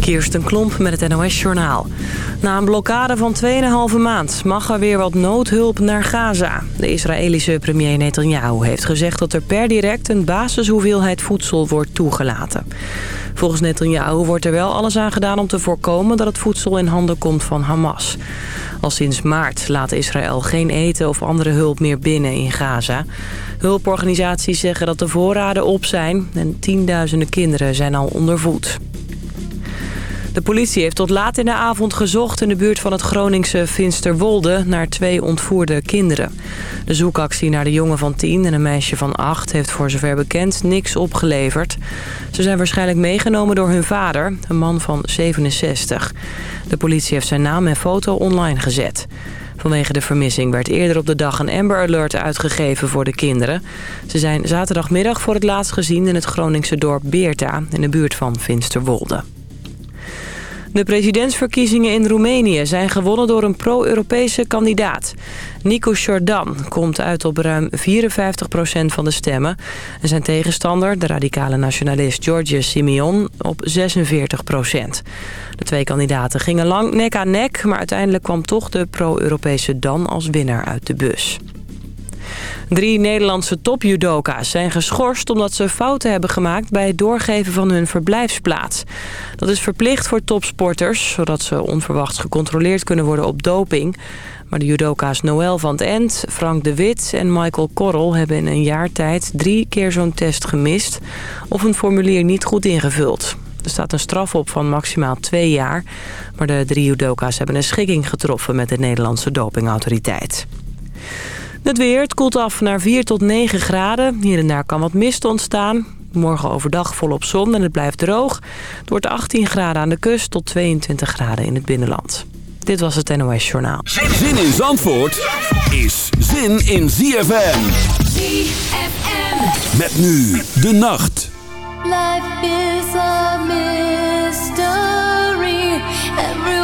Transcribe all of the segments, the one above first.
Kirsten Klomp met het NOS-journaal. Na een blokkade van 2,5 maand mag er weer wat noodhulp naar Gaza. De Israëlische premier Netanyahu heeft gezegd dat er per direct een basishoeveelheid voedsel wordt toegelaten. Volgens Netanyahu wordt er wel alles aan gedaan om te voorkomen dat het voedsel in handen komt van Hamas. Al sinds maart laat Israël geen eten of andere hulp meer binnen in Gaza. Hulporganisaties zeggen dat de voorraden op zijn en tienduizenden kinderen zijn al ondervoed. De politie heeft tot laat in de avond gezocht in de buurt van het Groningse Finsterwolde naar twee ontvoerde kinderen. De zoekactie naar de jongen van 10 en een meisje van 8 heeft voor zover bekend niks opgeleverd. Ze zijn waarschijnlijk meegenomen door hun vader, een man van 67. De politie heeft zijn naam en foto online gezet. Vanwege de vermissing werd eerder op de dag een Amber Alert uitgegeven voor de kinderen. Ze zijn zaterdagmiddag voor het laatst gezien in het Groningse dorp Beerta in de buurt van Finsterwolde. De presidentsverkiezingen in Roemenië zijn gewonnen door een pro-Europese kandidaat. Nico Jordan komt uit op ruim 54% van de stemmen. En zijn tegenstander, de radicale nationalist George Simeon, op 46% De twee kandidaten gingen lang nek aan nek... maar uiteindelijk kwam toch de pro-Europese Dan als winnaar uit de bus. Drie Nederlandse topjudoka's zijn geschorst omdat ze fouten hebben gemaakt bij het doorgeven van hun verblijfsplaats. Dat is verplicht voor topsporters, zodat ze onverwachts gecontroleerd kunnen worden op doping. Maar de judoka's Noël van het End, Frank de Wit en Michael Korrel hebben in een jaar tijd drie keer zo'n test gemist of een formulier niet goed ingevuld. Er staat een straf op van maximaal twee jaar. Maar de drie judoka's hebben een schikking getroffen met de Nederlandse dopingautoriteit. Het weer, het koelt af naar 4 tot 9 graden. Hier en daar kan wat mist ontstaan. Morgen overdag volop zon en het blijft droog. Het wordt 18 graden aan de kust tot 22 graden in het binnenland. Dit was het NOS Journaal. Zin in Zandvoort is zin in ZFM. ZFM. Met nu de nacht. Life is a mystery. Everyone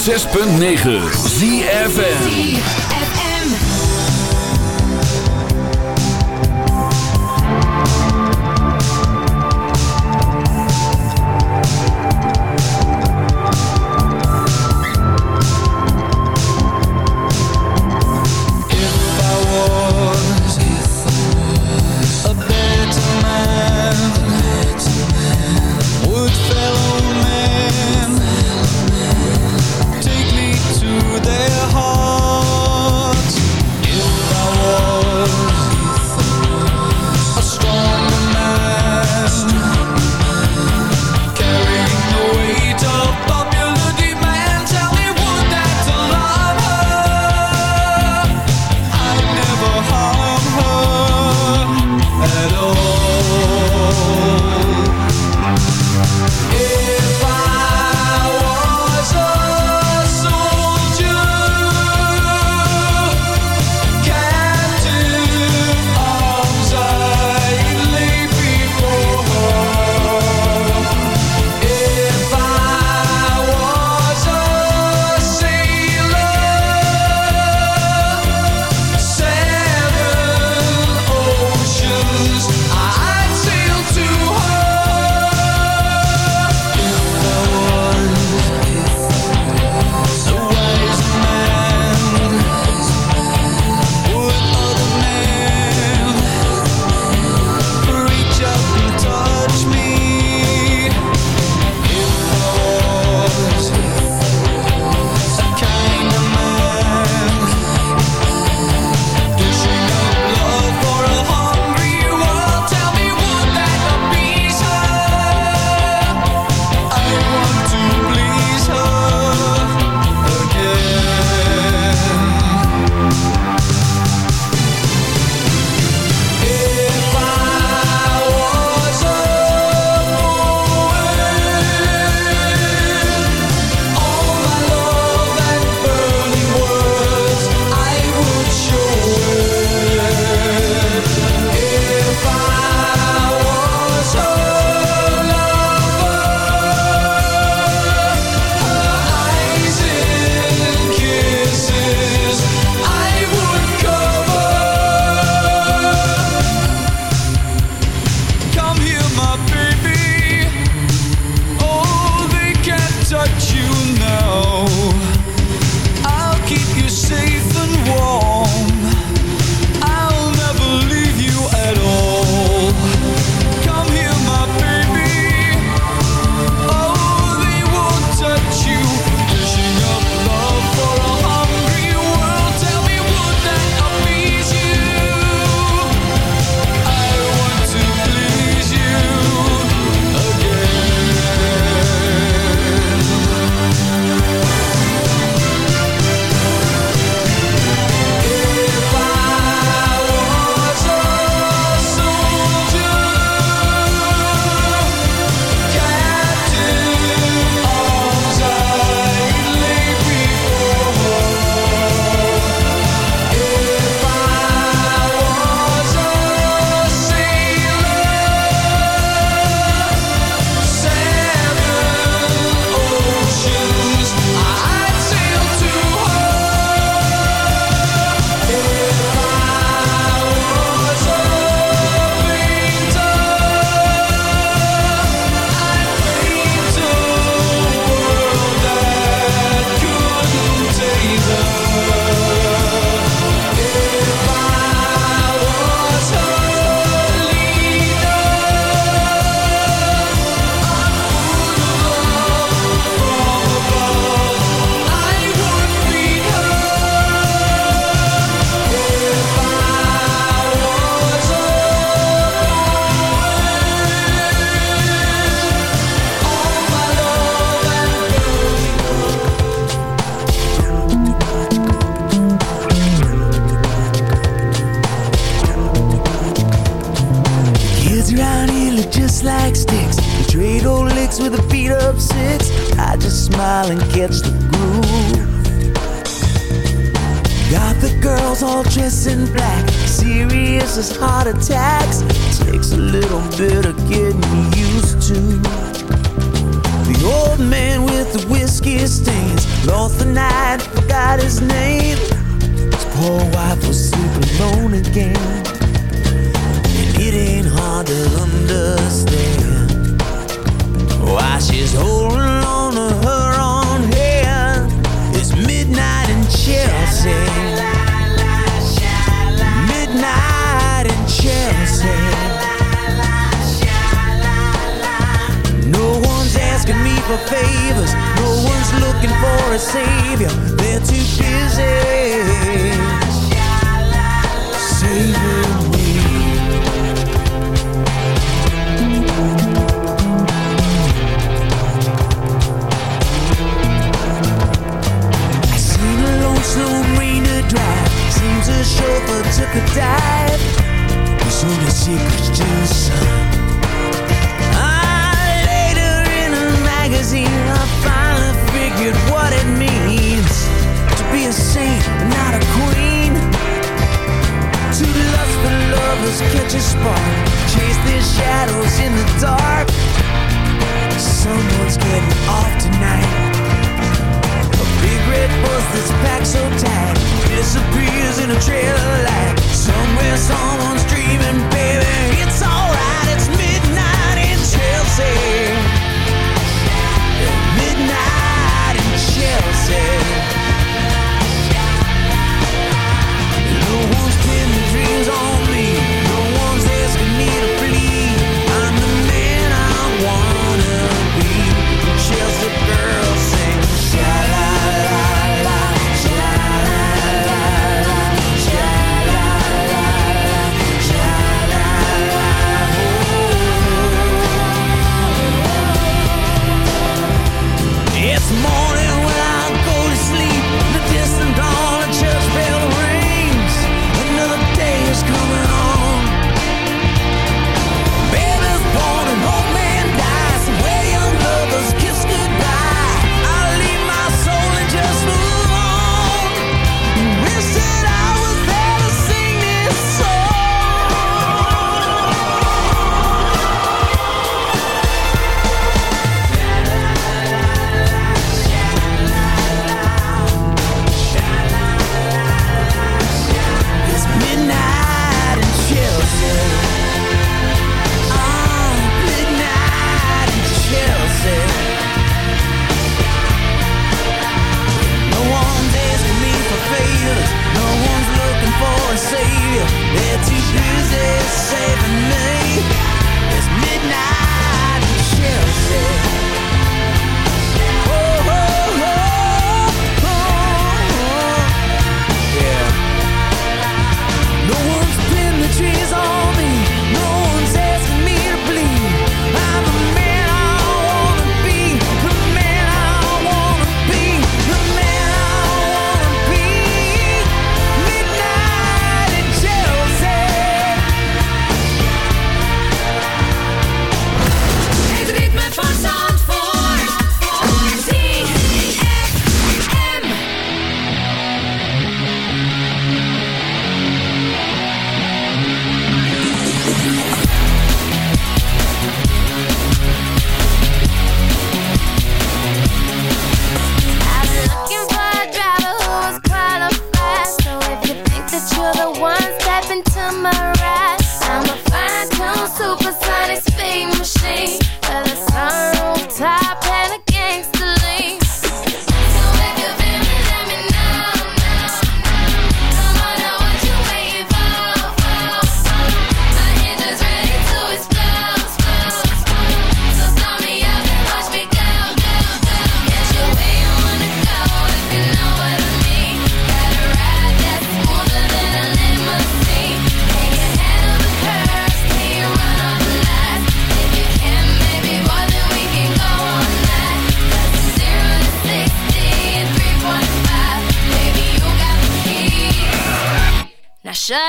106.9 ZFN Savior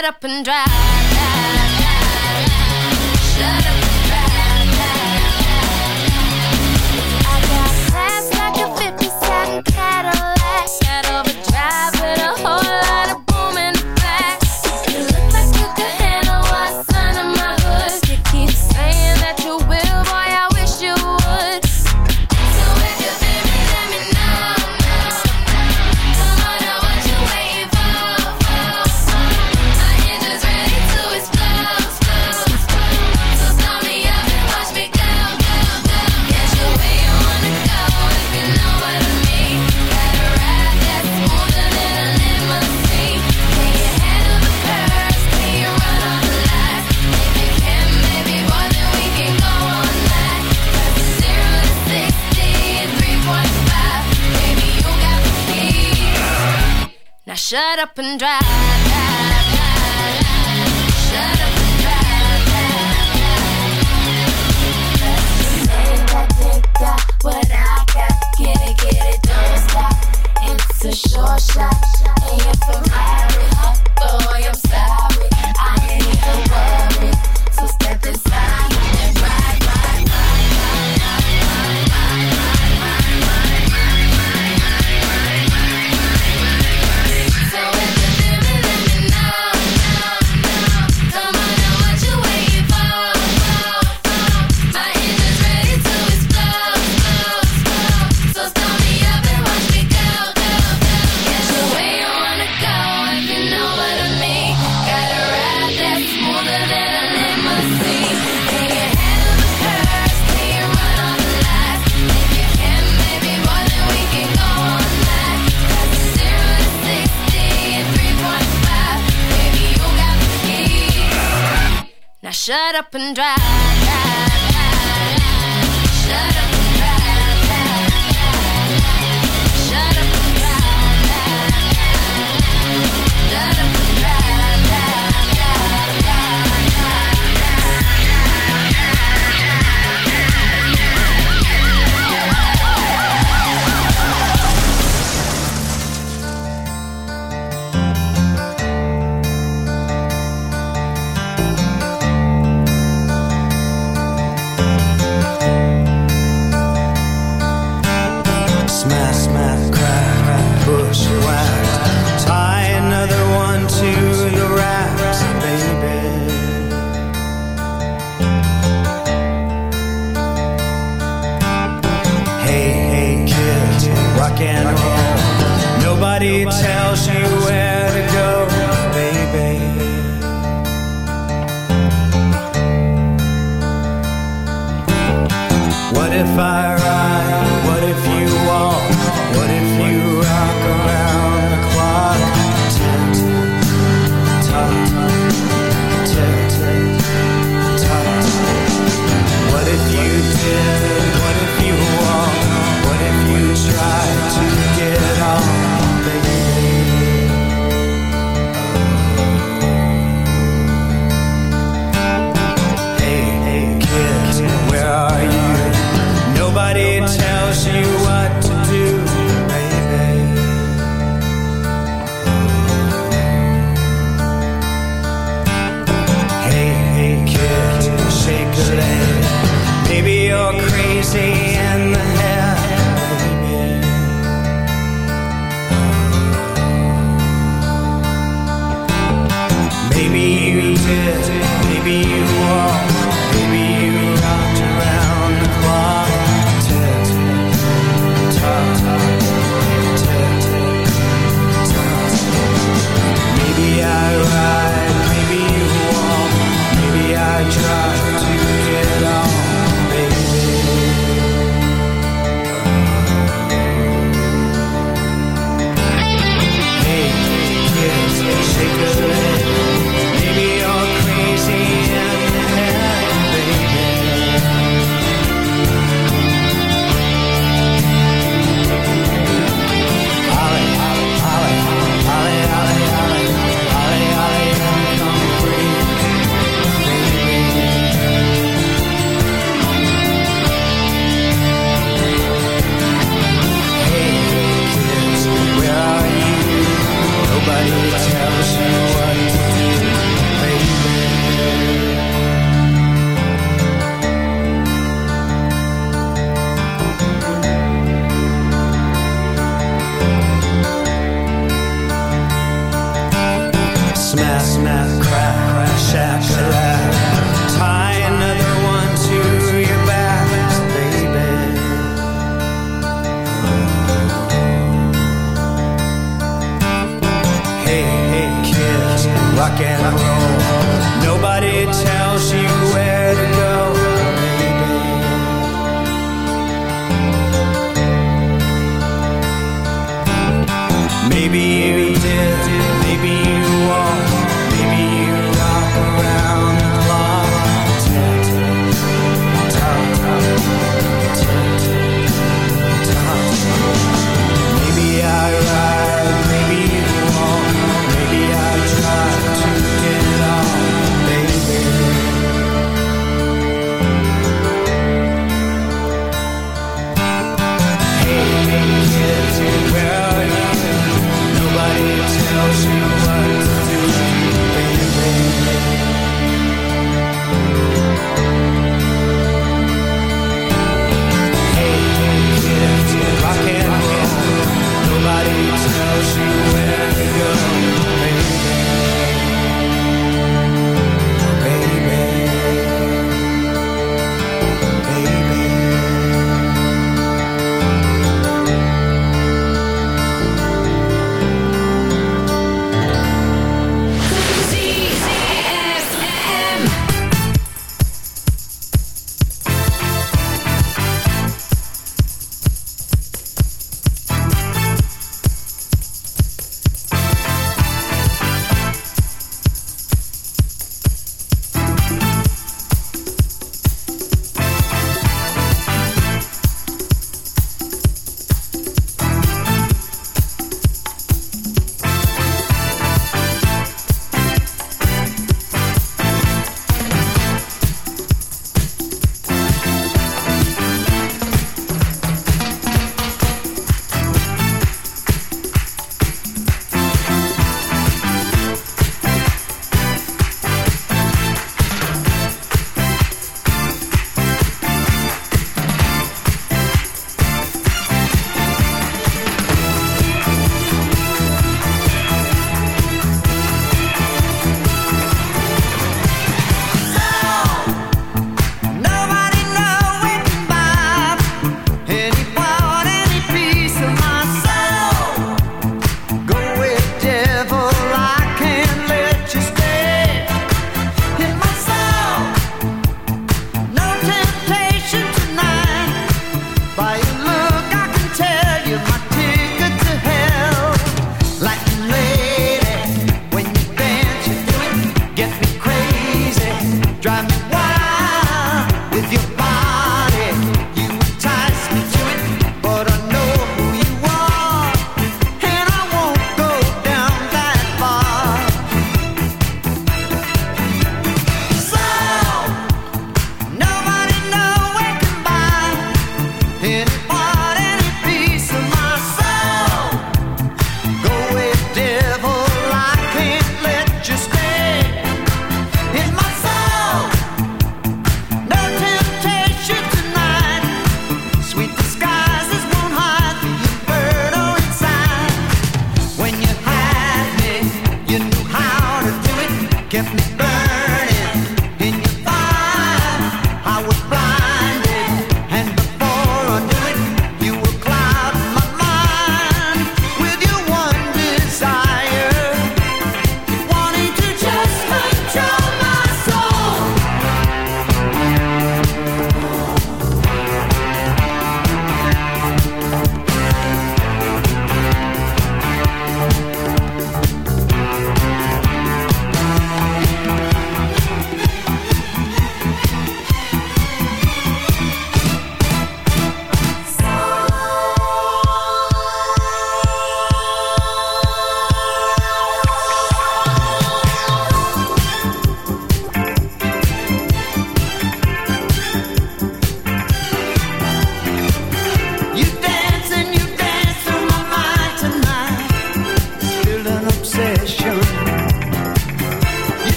right up and drive.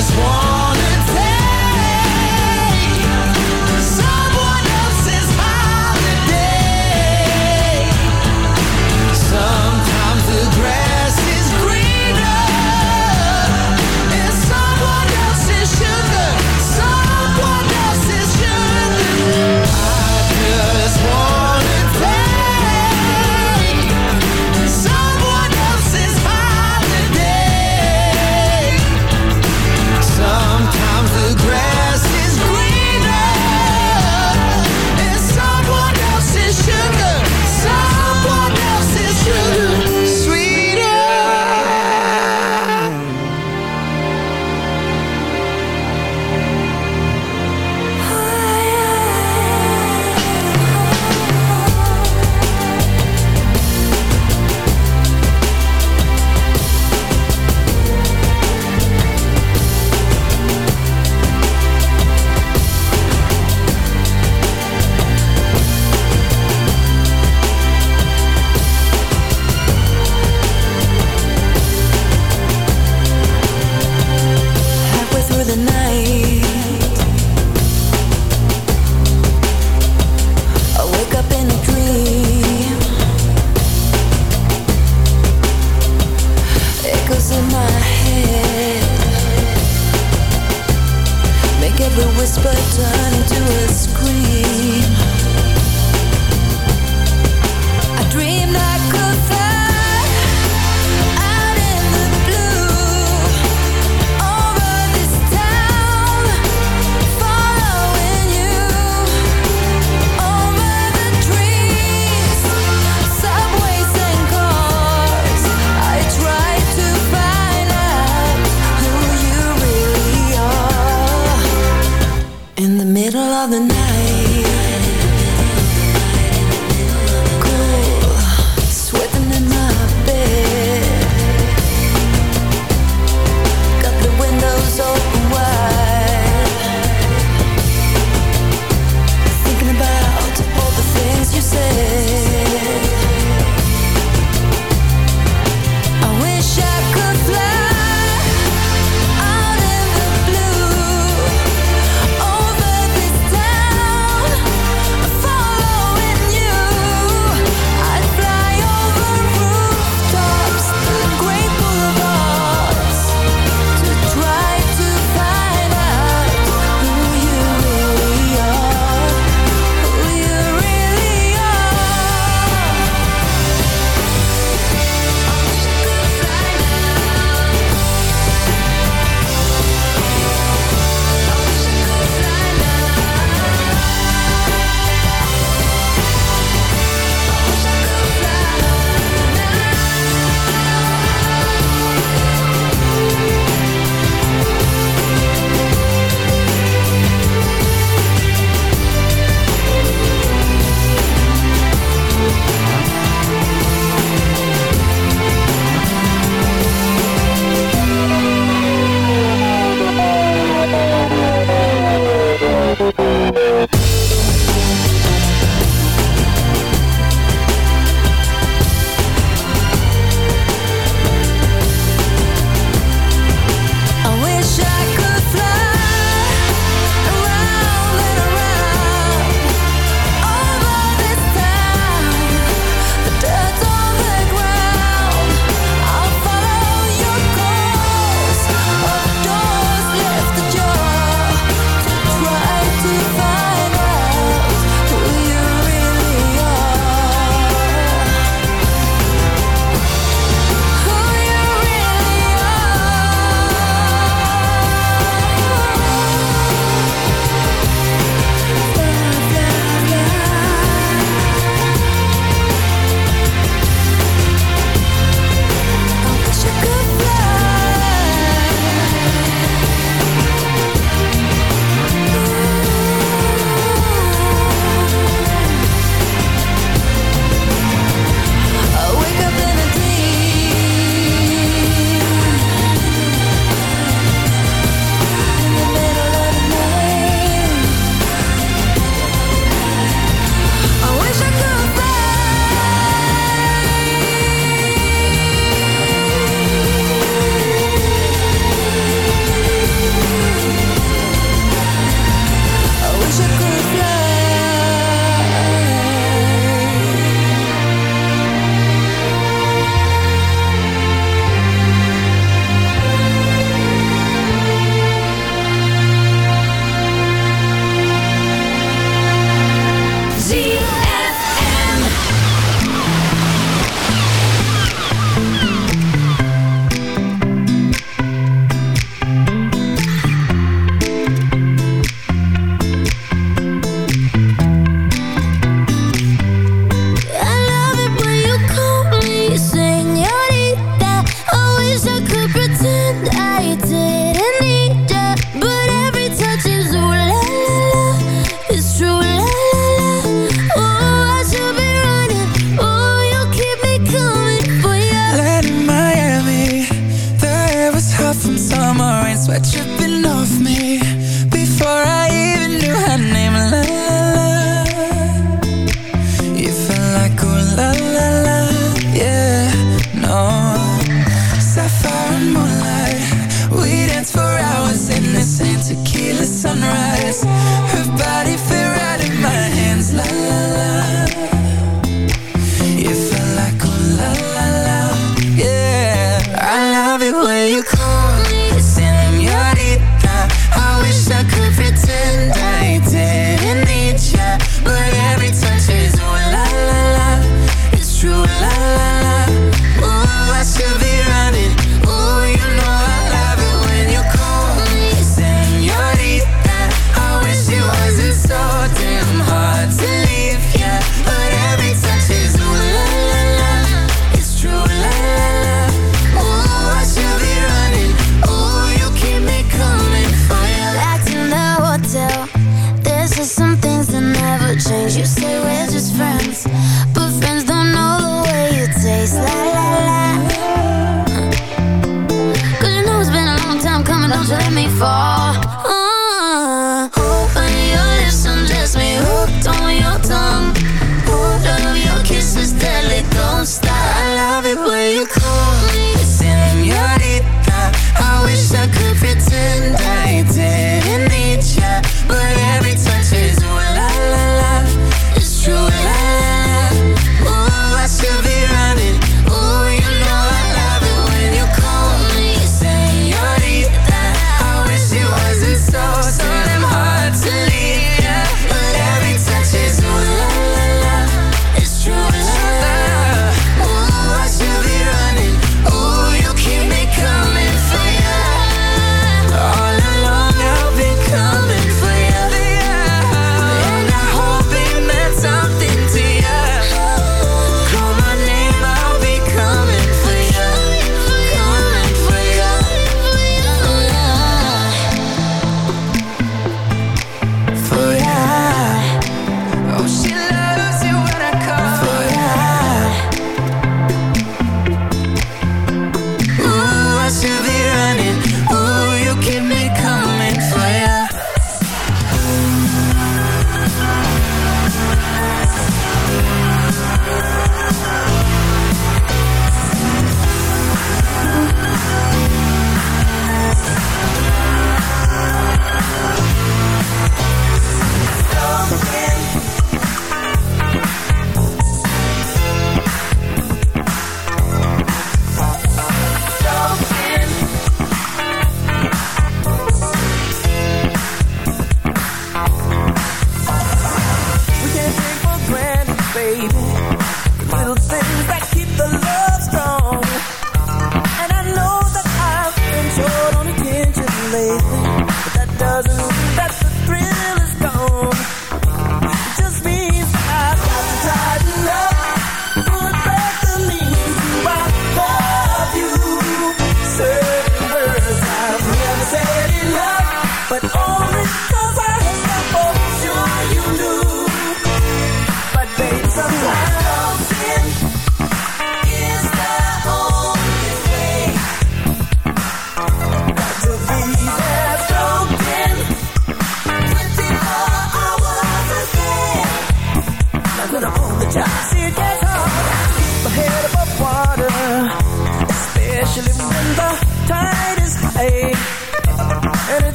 just one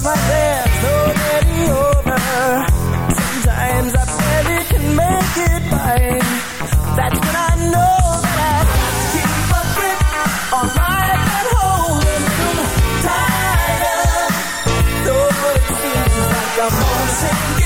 Seems like there's already over. Sometimes I barely can make it by. That's when I know that I have to keep a grip on life and hold a little tighter. Though it seems like I'm on the same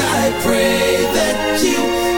I pray that you